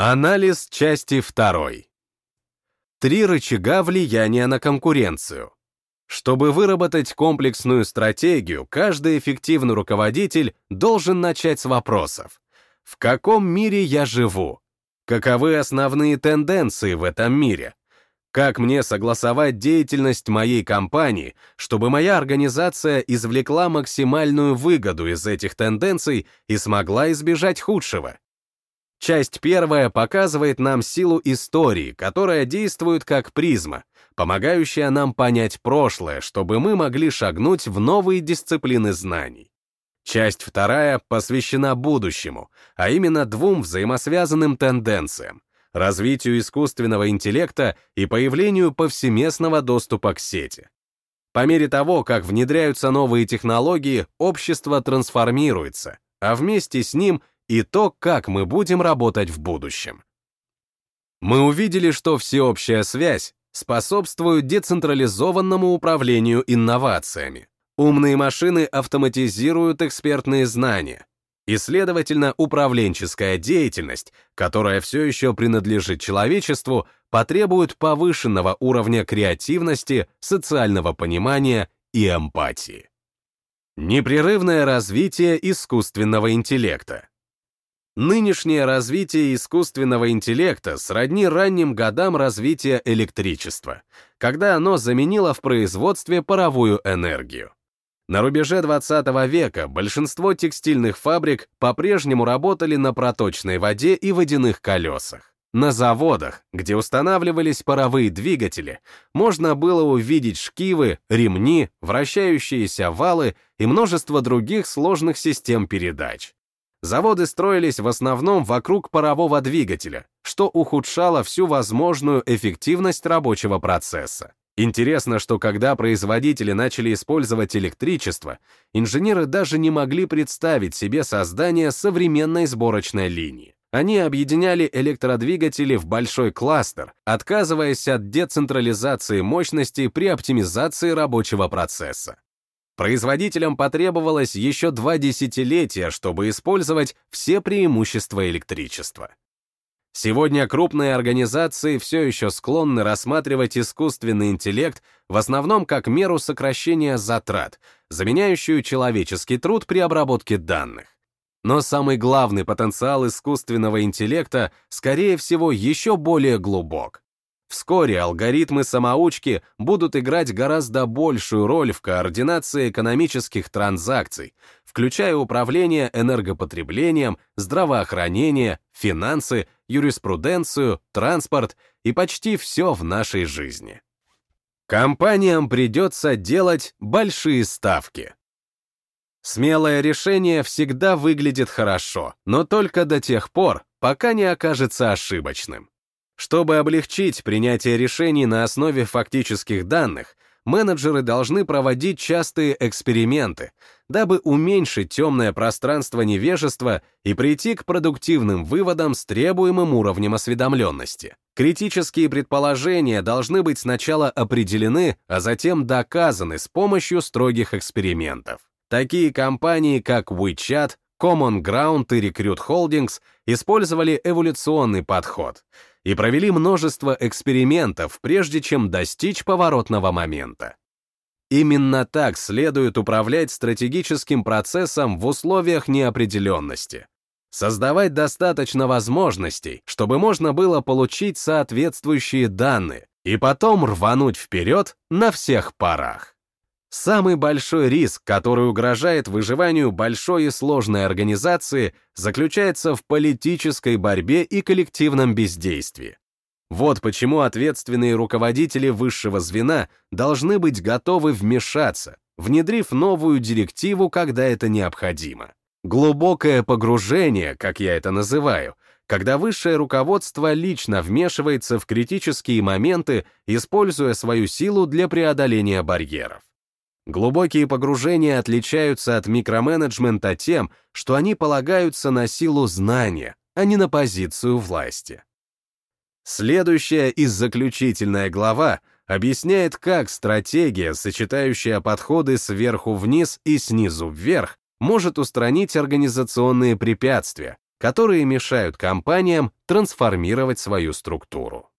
Анализ части второй. Три рычага влияния на конкуренцию. Чтобы выработать комплексную стратегию, каждый эффективный руководитель должен начать с вопросов. В каком мире я живу? Каковы основные тенденции в этом мире? Как мне согласовать деятельность моей компании, чтобы моя организация извлекла максимальную выгоду из этих тенденций и смогла избежать худшего? Часть первая показывает нам силу истории, которая действует как призма, помогающая нам понять прошлое, чтобы мы могли шагнуть в новые дисциплины знаний. Часть вторая посвящена будущему, а именно двум взаимосвязанным тенденциям — развитию искусственного интеллекта и появлению повсеместного доступа к сети. По мере того, как внедряются новые технологии, общество трансформируется, а вместе с ним и то, как мы будем работать в будущем. Мы увидели, что всеобщая связь способствует децентрализованному управлению инновациями. Умные машины автоматизируют экспертные знания, и, следовательно, управленческая деятельность, которая все еще принадлежит человечеству, потребует повышенного уровня креативности, социального понимания и эмпатии. Непрерывное развитие искусственного интеллекта. Нынешнее развитие искусственного интеллекта сродни ранним годам развития электричества, когда оно заменило в производстве паровую энергию. На рубеже 20 века большинство текстильных фабрик по-прежнему работали на проточной воде и водяных колесах. На заводах, где устанавливались паровые двигатели, можно было увидеть шкивы, ремни, вращающиеся валы и множество других сложных систем передач. Заводы строились в основном вокруг парового двигателя, что ухудшало всю возможную эффективность рабочего процесса. Интересно, что когда производители начали использовать электричество, инженеры даже не могли представить себе создание современной сборочной линии. Они объединяли электродвигатели в большой кластер, отказываясь от децентрализации мощности при оптимизации рабочего процесса. Производителям потребовалось еще два десятилетия, чтобы использовать все преимущества электричества. Сегодня крупные организации все еще склонны рассматривать искусственный интеллект в основном как меру сокращения затрат, заменяющую человеческий труд при обработке данных. Но самый главный потенциал искусственного интеллекта, скорее всего, еще более глубок. Вскоре алгоритмы-самоучки будут играть гораздо большую роль в координации экономических транзакций, включая управление энергопотреблением, здравоохранение, финансы, юриспруденцию, транспорт и почти все в нашей жизни. Компаниям придется делать большие ставки. Смелое решение всегда выглядит хорошо, но только до тех пор, пока не окажется ошибочным. Чтобы облегчить принятие решений на основе фактических данных, менеджеры должны проводить частые эксперименты, дабы уменьшить темное пространство невежества и прийти к продуктивным выводам с требуемым уровнем осведомленности. Критические предположения должны быть сначала определены, а затем доказаны с помощью строгих экспериментов. Такие компании, как WeChat, Common Ground и Recruit Holdings использовали эволюционный подход — и провели множество экспериментов, прежде чем достичь поворотного момента. Именно так следует управлять стратегическим процессом в условиях неопределенности. Создавать достаточно возможностей, чтобы можно было получить соответствующие данные и потом рвануть вперед на всех парах. Самый большой риск, который угрожает выживанию большой и сложной организации, заключается в политической борьбе и коллективном бездействии. Вот почему ответственные руководители высшего звена должны быть готовы вмешаться, внедрив новую директиву, когда это необходимо. Глубокое погружение, как я это называю, когда высшее руководство лично вмешивается в критические моменты, используя свою силу для преодоления барьеров. Глубокие погружения отличаются от микроменеджмента тем, что они полагаются на силу знания, а не на позицию власти. Следующая и заключительная глава объясняет, как стратегия, сочетающая подходы сверху вниз и снизу вверх, может устранить организационные препятствия, которые мешают компаниям трансформировать свою структуру.